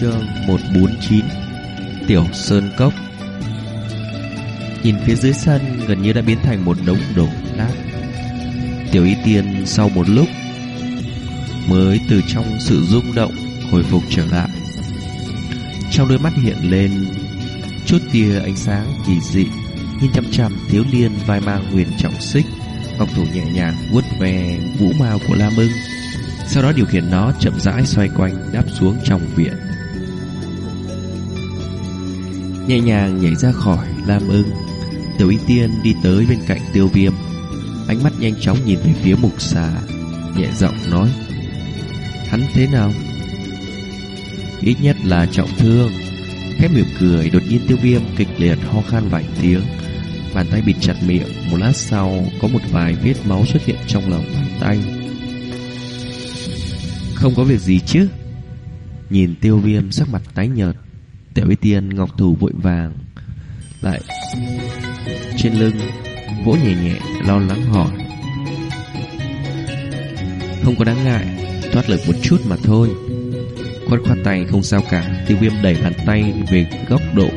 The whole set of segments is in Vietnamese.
chương 149 Tiểu Sơn Cốc. Nhìn phía dưới sân gần như đã biến thành một đống đổ nát. Tiểu Y Tiên sau một lúc Mới từ trong sự rung động hồi phục trở lại. Trong đôi mắt hiện lên Chút tia ánh sáng kỳ dị, Nhìn chăm chăm thiếu liên vai mang huyền trọng xích Ngọc thủ nhẹ nhàng vuốt về vũ mao của La Mưng sau đó điều khiển nó chậm rãi xoay quanh đáp xuống trong viện nhẹ nhàng nhảy ra khỏi lam ưng. Tiểu y tiên đi tới bên cạnh tiêu viêm. Ánh mắt nhanh chóng nhìn về phía mục xà, nhẹ giọng nói, hắn thế nào? Ít nhất là trọng thương. Khép miệng cười, đột nhiên tiêu viêm kịch liệt ho khan vài tiếng. Bàn tay bịt chặt miệng, một lát sau có một vài vết máu xuất hiện trong lòng bàn tay. Không có việc gì chứ? Nhìn tiêu viêm sắc mặt tái nhợt. Tiểu y tiên, ngọc thủ vội vàng, Lại Trên lưng, Vỗ nhẹ nhẹ, lo lắng hỏi. Không có đáng ngại, Thoát lực một chút mà thôi. Khoát khoát tay không sao cả, Tiêu viêm đẩy bàn tay về góc độ.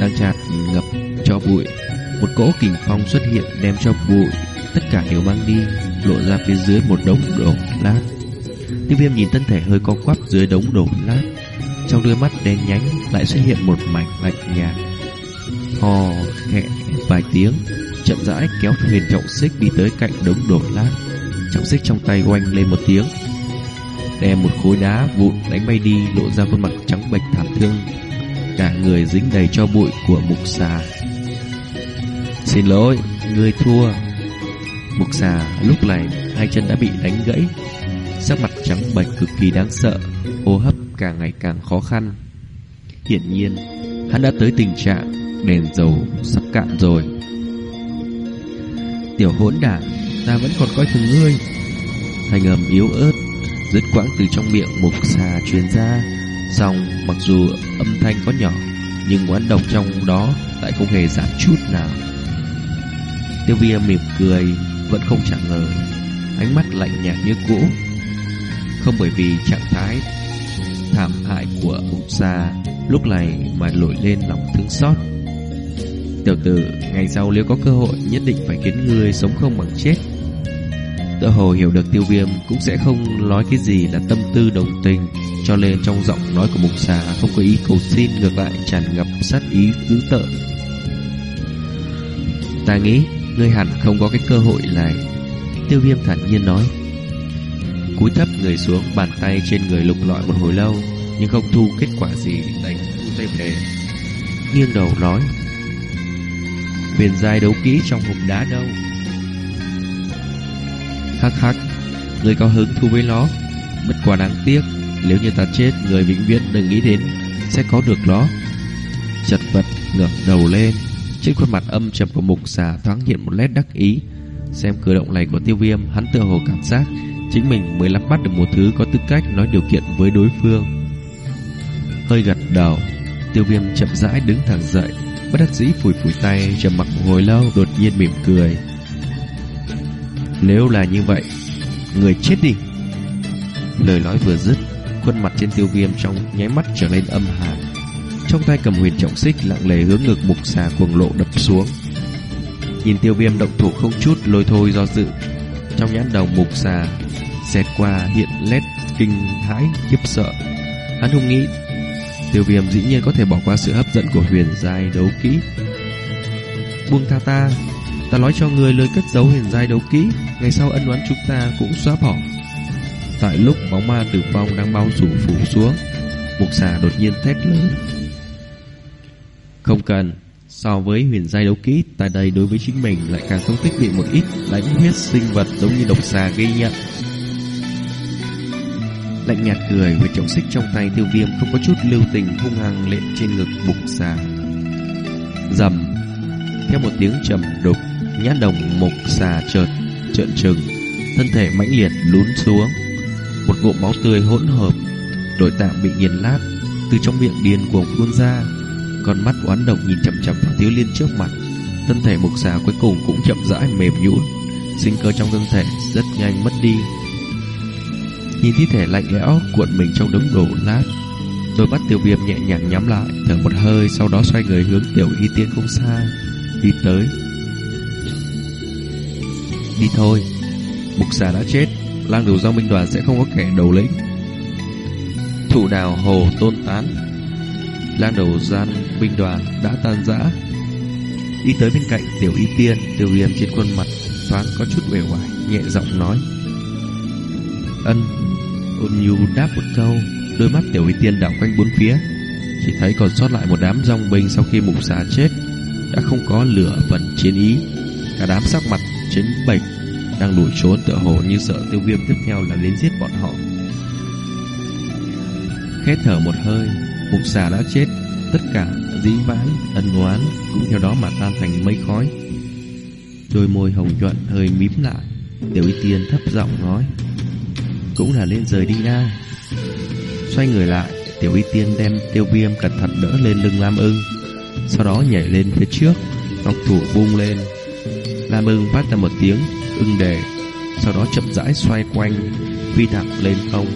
Đang chặt ngập cho bụi, Một cỗ kình phong xuất hiện đem cho bụi, Tất cả đều mang đi, Lộ ra phía dưới một đống đổ lát. Tiêu viêm nhìn thân thể hơi co quắp dưới đống đổ lát. Trong đôi mắt đen nhánh Lại xuất hiện một mảnh lạnh nhạt. Hò khẽ vài tiếng Chậm rãi kéo thuyền trọng xích đi tới cạnh đống đổ lát Trọng xích trong tay oanh lên một tiếng Đem một khối đá vụn đánh bay đi Lộ ra khuôn mặt trắng bệch thảm thương. Cả người dính đầy cho bụi của mục xà. Xin lỗi, người thua. Mục xà lúc này hai chân đã bị đánh gãy Sắc mặt trắng bệch cực kỳ đáng sợ Hô hấp càng ngày càng khó khăn. Hiển nhiên Hắn đã tới tình trạng Đèn dầu sắp cạn rồi. Tiểu hỗn đản Ta vẫn còn coi thường ngươi. Thành âm yếu ớt Dứt quãng từ trong miệng mục xà truyền ra. Xong mặc dù âm thanh có nhỏ Nhưng oán độc trong đó Lại không hề giảm chút nào. Tiêu viêm mỉm cười vẫn không trả lời, Ánh mắt lạnh nhạt như cũ. Không bởi vì trạng thái Thảm hại của mục gia Lúc này mà nổi lên lòng thương xót. Tiểu tử, Ngày sau nếu có cơ hội, Nhất định phải khiến ngươi sống không bằng chết. Tự hồ hiểu được tiêu viêm Cũng sẽ không nói cái gì là tâm tư đồng tình, Cho nên trong giọng nói của mục xà Không có ý cầu xin Ngược lại tràn ngập sát ý dữ tợn. Ta nghĩ, Ngươi hẳn không có cái cơ hội này. Tiêu viêm thản nhiên nói. Cúi thấp người xuống, Bàn tay trên người lục lọi một hồi lâu, Nhưng không thu kết quả gì Đành thu tay về Nghiêng đầu nói Huyền giai đấu kỹ trong hộp đá đâu? Hắc hắc Người có hứng thu với nó. Bất quá đáng tiếc, Nếu như ta chết, Người vĩnh viễn đừng nghĩ đến Sẽ có được nó. Chật vật ngẩng đầu lên, trên khuôn mặt âm trầm của mục xà thoáng hiện một nét đắc ý. Xem cử động này của tiêu viêm, Hắn tựa hồ cảm giác Chính mình mới lắm bắt được một thứ có tư cách Nói điều kiện với đối phương. Hơi gật đầu, Tiêu viêm chậm rãi đứng thẳng dậy, Bất đắc dĩ phủi phủi tay, trầm mặc hồi lâu, Đột nhiên mỉm cười. Nếu là như vậy, Người chết đi. Lời nói vừa dứt, Khuôn mặt trên tiêu viêm trong nháy mắt trở nên âm hàn. Trong tay cầm huyền trọng xích lặng lề hướng ngực mục xà cuồng lộ đập xuống. Nhìn tiêu viêm động thủ không chút lôi thôi do dự, Trong nhãn đầu mục xà Xẹt qua hiện lét kinh hãi, khiếp sợ. Hắn không nghĩ Tiêu viêm dĩ nhiên có thể bỏ qua sự hấp dẫn của huyền giai đấu kỹ. Buông tha ta Ta nói cho người lời cất giấu huyền giai đấu kỹ, Ngày sau ân oán chúng ta cũng xóa bỏ. Tại lúc bóng ma tử vong đang bao phủ phủ xuống, Mục xà đột nhiên thét lớn. Không cần, So với huyền giai đấu kỹ, Tại đây đối với chính mình lại càng không thích bị một ít lãnh huyết sinh vật giống như độc xà gây nhận. Lạnh nhạt cười với trọng xích trong tay tiêu viêm Không có chút lưu tình hung hăng lệ trên ngực bụng xà Dầm, Theo một tiếng trầm đục Nhát đồng mục xà chợt trợn trừng, Thân thể mãnh liệt lún xuống. Một ngụm máu tươi hỗn hợp Đội tạng bị nghiền lát Từ trong miệng điên cuồng phun ra. Con mắt oán độc nhìn chậm chậm vào thiếu liên trước mặt. Thân thể mục xà cuối cùng cũng chậm rãi mềm nhũn, Sinh cơ trong thân thể rất nhanh mất đi. Nhìn thi thể lạnh lẽo cuộn mình trong đống đổ nát. Đôi mắt tiểu viêm nhẹ nhàng nhắm lại, Thở một hơi, Sau đó xoay người hướng tiểu y tiên không xa, Đi tới. Đi thôi, Mục xà đã chết, Lang đầu giao minh đoàn sẽ không có kẻ đầu lĩnh. Thủ đào hồ tôn tán, Lang đầu gian binh đoàn đã tan rã. Đi tới bên cạnh tiểu y tiên, tiểu viêm trên khuôn mặt thoáng có chút uể oải, Nhẹ giọng nói. Ân. Ôn nhu đáp một câu Đôi mắt tiểu y tiên đảo quanh bốn phía. Chỉ thấy còn sót lại một đám rong binh Sau khi mục xà chết. Đã không có lửa vận chiến ý. Cả đám sắc mặt chiến bệch Đang lùi trốn tựa hồ như sợ tiêu viêm tiếp theo là đến giết bọn họ. Khét thở một hơi Mục xà đã chết. Tất cả dĩ vãng, ân oán Cũng theo đó mà tan thành mây khói. Đôi môi hồng nhuận hơi mím lại. Tiểu y tiên thấp giọng nói cũng là lên rời đi nha, Xoay người lại Tiểu y tiên đem tiêu viêm cẩn thận đỡ lên lưng Lam ưng. Sau đó nhảy lên phía trước Ngọc thủ vung lên. Lam ưng phát ra một tiếng ưng đề Sau đó chậm rãi xoay quanh Phi thẳng lên không.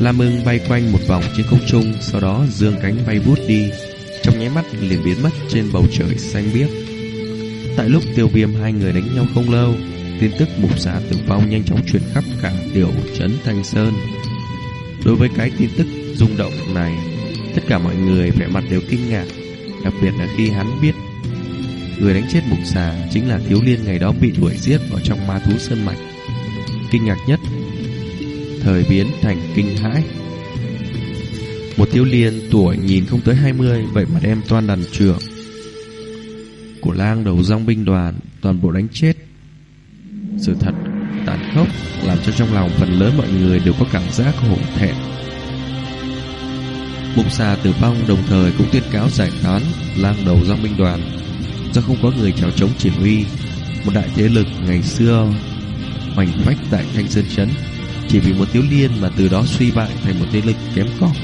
Lam ưng bay quanh một vòng trên không trung Sau đó dương cánh bay vút đi. Trong nháy mắt liền biến mất trên bầu trời xanh biếc. Tại lúc tiêu viêm hai người đánh nhau không lâu Tin tức mục xá tử vong nhanh chóng truyền khắp cả tiểu trấn Thanh Sơn. Đối với cái tin tức rung động này, Tất cả mọi người vẻ mặt đều kinh ngạc, Đặc biệt là khi hắn biết Người đánh chết mục xà Chính là thiếu liên ngày đó bị đuổi giết Ở trong ma thú sơn mạch. Kinh ngạc nhất, Thời biến thành kinh hãi. Một thiếu liên tuổi nhìn không tới 20 Vậy mà đem toàn đàn trưởng Của lang đầu dòng binh đoàn Toàn bộ đánh chết. Sự thật tàn khốc làm cho trong lòng phần lớn mọi người đều có cảm giác hổ thẹn. Mục xà tử vong đồng thời cũng tuyên cáo giải tán lang đầu do binh đoàn do không có người chèo chống chỉ huy. Một đại thế lực ngày xưa hoành phách tại thanh sơn chấn, chỉ vì một thiếu liên mà từ đó suy bại thành một thế lực kém cỏi.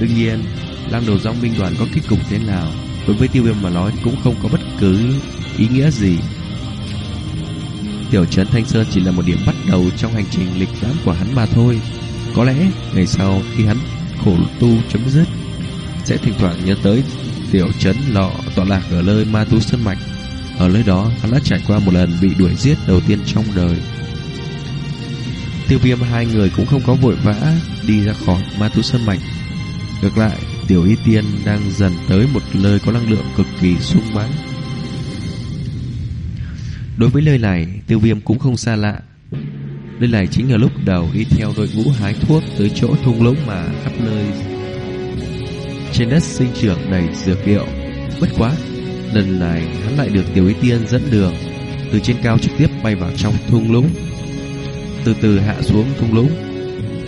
Đương nhiên, lang đầu dòng binh đoàn có kết cục thế nào, đối với tiêu viêm mà nói cũng không có bất cứ ý nghĩa gì. Tiểu trấn Thanh Sơn chỉ là một điểm bắt đầu trong hành trình lịch lãm của hắn mà thôi. Có lẽ ngày sau khi hắn khổ tu chấm dứt sẽ thỉnh thoảng nhớ tới tiểu trấn lọ tọa lạc ở nơi ma tu sơn mạch. Ở nơi đó hắn đã trải qua một lần bị đuổi giết đầu tiên trong đời. Tiêu viêm hai người cũng không có vội vã đi ra khỏi ma tu sơn mạch. Ngược lại, tiểu y tiên đang dần tới một nơi có năng lượng cực kỳ sung mãn. Đối với nơi này, tiêu viêm cũng không xa lạ. Nơi này chính là lúc đầu đi theo đội ngũ hái thuốc tới chỗ thung lũng mà khắp nơi. Trên đất sinh trưởng đầy dược liệu. Bất quá, lần này hắn lại được tiểu ý tiên dẫn đường từ trên cao trực tiếp bay vào trong thung lũng. Từ từ hạ xuống thung lũng.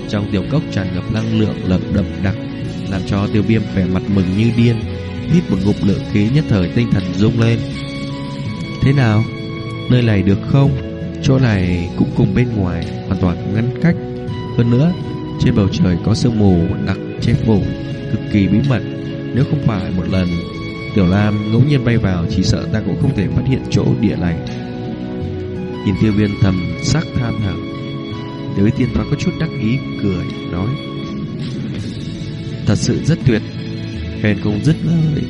Trong tiểu cốc tràn ngập năng lượng lợn đậm đặc, làm cho tiêu viêm vẻ mặt mừng như điên, hít một ngụm lượng khí nhất thời tinh thần rung lên. Thế nào? Nơi này được không? Chỗ này cũng cùng bên ngoài hoàn toàn ngăn cách. Hơn nữa, trên bầu trời có sương mù đặc che phủ, cực kỳ bí mật. Nếu không phải một lần Tiểu Lam ngẫu nhiên bay vào, chỉ sợ ta cũng không thể phát hiện chỗ địa này. Nhìn tiêu viên thầm sắc tham thở. Đối tiên thoáng có chút đắc ý cười nói Thật sự rất tuyệt Hèn công dứt lời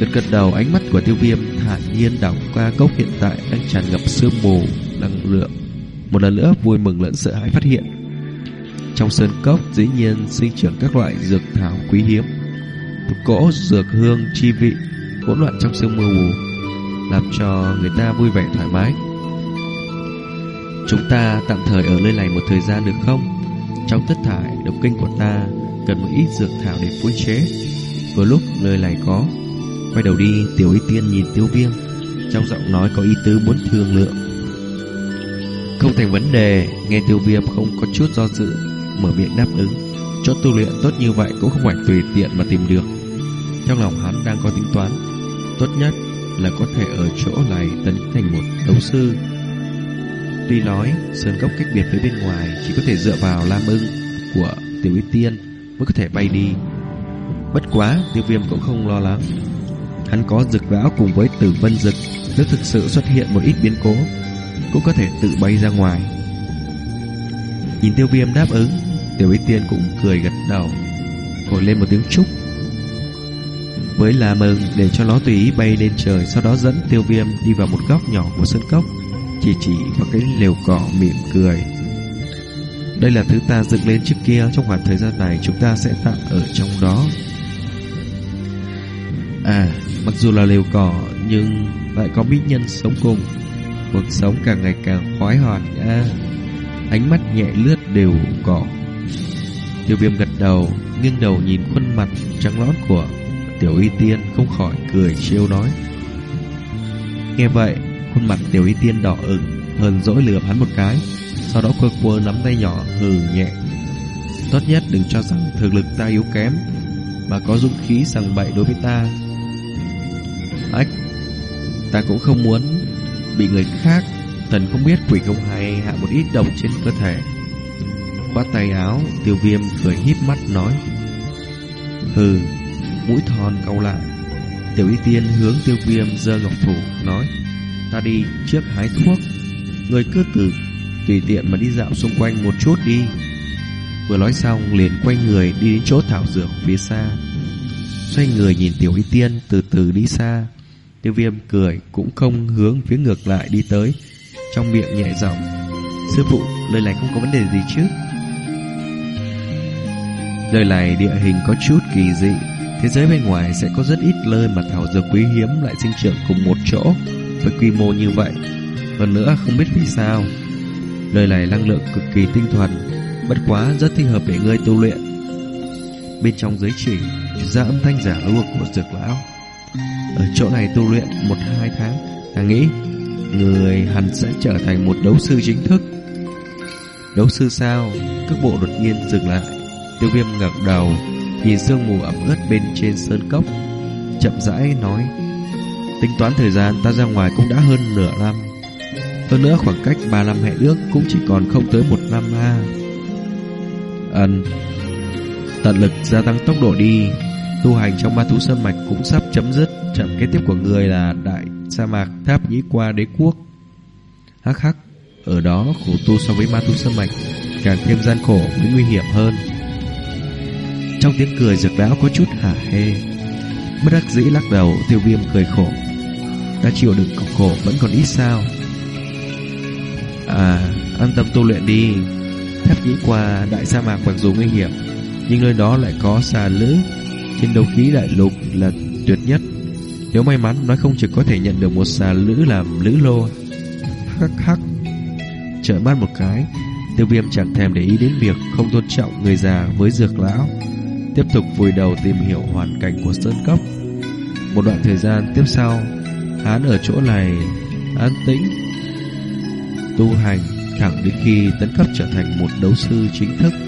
Gật gật đầu ánh mắt của tiêu viêm thản nhiên đảo qua cốc hiện tại đang tràn ngập sương mù, năng lượng. Một lần nữa vui mừng lẫn sợ hãi phát hiện. Trong sơn cốc dĩ nhiên sinh trưởng các loại dược thảo quý hiếm. Một cỗ dược hương chi vị hỗn loạn trong sương mù làm cho người ta vui vẻ thoải mái. Chúng ta tạm thời ở nơi này một thời gian được không? Trong tất thải độc kinh của ta cần một ít dược thảo để phối chế. Vừa lúc nơi này có Quay đầu đi, Tiểu Y Tiên nhìn Tiêu Viêm, Trong giọng nói có ý tứ muốn thương lượng. Không thành vấn đề, Nghe Tiêu Viêm không có chút do dự, Mở miệng đáp ứng. Chỗ tu luyện tốt như vậy cũng không phải tùy tiện mà tìm được. Trong lòng hắn đang có tính toán, Tốt nhất là có thể ở chỗ này tấn thành một đấu sư. Tuy nói, Sơn Cốc cách biệt với bên ngoài Chỉ có thể dựa vào Lam ưng của Tiểu Y Tiên Mới có thể bay đi. Bất quá, tiêu viêm cũng không lo lắng. Hắn có dực lão cùng với tử vân dực Nếu thực sự xuất hiện một ít biến cố, Cũng có thể tự bay ra ngoài. Nhìn tiêu viêm đáp ứng, Tiểu y tiên cũng cười gật đầu, Thổi lên một tiếng chúc. Với là mừng để cho nó tùy ý bay lên trời, Sau đó dẫn tiêu viêm đi vào một góc nhỏ của sân cốc, Chỉ chỉ vào cái lều cỏ mỉm cười. Đây là thứ ta dựng lên trước kia, Trong khoảng thời gian này chúng ta sẽ tạm ở trong đó. À mặc dù là lều cỏ, Nhưng lại có mỹ nhân sống cùng. Cuộc sống càng ngày càng khoái hoạt nha Ánh mắt nhẹ lướt đều cỏ. Tiêu viêm gật đầu, Nghiêng đầu nhìn khuôn mặt trắng lót của Tiểu y tiên, không khỏi cười trêu nói. Nghe vậy, Khuôn mặt tiểu y tiên đỏ ửng, Hờn dỗi lườm hắn một cái, Sau đó quơ quơ nắm tay nhỏ, hừ nhẹ. Tốt nhất đừng cho rằng thực lực ta yếu kém, Mà có dũng khí sằng bậy đối với ta. Ách. Ta cũng không muốn Bị người khác, Thần không biết quỷ không hay hạ một ít độc trên cơ thể. Khoát tay áo, Tiêu viêm cười híp mắt nói. Hừ, Mũi thon cau lại. Tiểu y tiên hướng tiêu viêm giơ ngọc thủ, Nói. Ta đi trước hái thuốc. Người cứ từ Tùy tiện mà đi dạo xung quanh một chút đi. Vừa nói xong, liền quay người đi đến chỗ thảo dược phía xa. Xoay người nhìn tiểu y tiên từ từ đi xa. Tiêu viêm cười cũng không hướng phía ngược lại đi tới. Trong miệng nhẹ giọng Sư phụ, lời này không có vấn đề gì chứ? Lời này địa hình có chút kỳ dị. Thế giới bên ngoài sẽ có rất ít nơi mà thảo dược quý hiếm lại sinh trưởng cùng một chỗ Với quy mô như vậy. Hơn nữa không biết vì sao Lời này năng lượng cực kỳ tinh thuần Bất quá rất thích hợp để ngươi tu luyện. Bên trong giới chỉ ra âm thanh giả lua của dược lão. Ở chỗ này tu luyện một hai tháng, Ta nghĩ Người hẳn sẽ trở thành một đấu sư chính thức. Đấu sư sao? Cước bộ đột nhiên dừng lại. Tiêu viêm ngẩng đầu, Nhìn sương mù ẩm ướt bên trên sơn cốc. Chậm rãi nói, Tính toán thời gian, ta ra ngoài cũng đã hơn nửa năm. Hơn nữa khoảng cách ba năm hẹn ước Cũng chỉ còn không tới một năm ha. Ấn Tận lực gia tăng tốc độ đi. Tu hành trong ma thú sơn mạch cũng sắp chấm dứt. Trận kế tiếp của người là đại sa mạc tháp nhĩ qua đế quốc. Hắc hắc, Ở đó khổ tu so với ma thú sơn mạch, Càng thêm gian khổ cũng nguy hiểm hơn. Trong tiếng cười giật lão có chút hả hê, Bất đắc dĩ lắc đầu, tiêu viêm cười khổ. Đã chịu đựng cực khổ vẫn còn ít sao? À An tâm tu luyện đi. Tháp nhĩ qua, đại sa mạc mặc dù nguy hiểm, Nhưng nơi đó lại có xà lữ trên đấu khí đại lục là tuyệt nhất. Nếu may mắn nói không chừng có thể nhận được một xà lữ làm lữ lô. Hắc hắc. Trợn mắt một cái, Tiêu viêm chẳng thèm để ý đến việc không tôn trọng người già với dược lão. Tiếp tục vùi đầu tìm hiểu hoàn cảnh của Sơn Cốc. Một đoạn thời gian tiếp sau, Hắn ở chỗ này an tĩnh, Tu hành, thẳng đến khi tấn cấp trở thành một đấu sư chính thức.